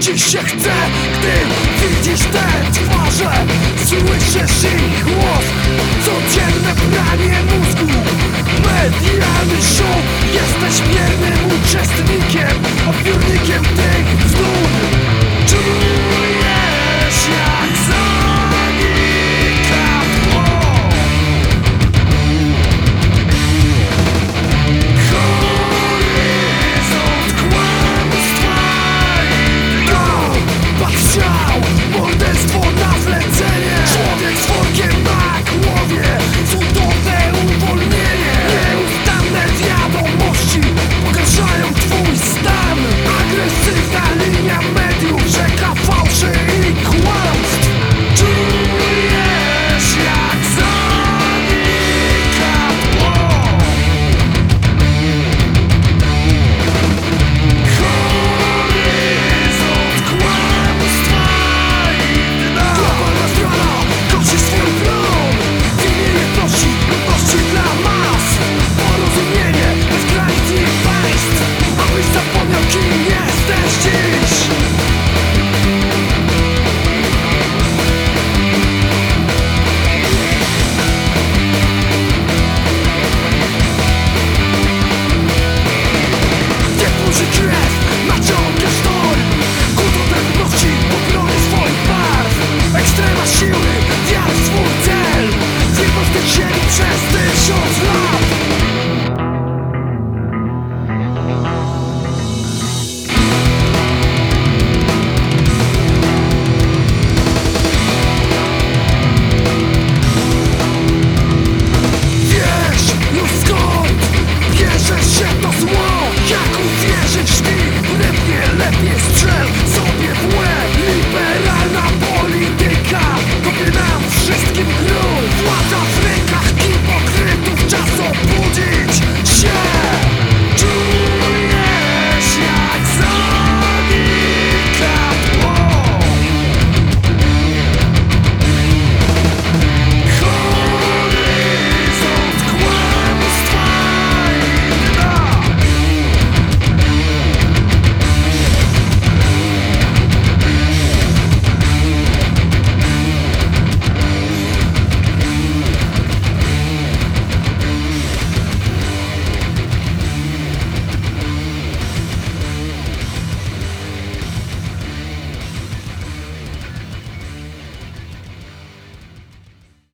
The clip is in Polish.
Ci się chce, gdy widzisz te twarze. Słyszysz ich głos Codzienne pranie mózgu. Medialny show Jesteś miernym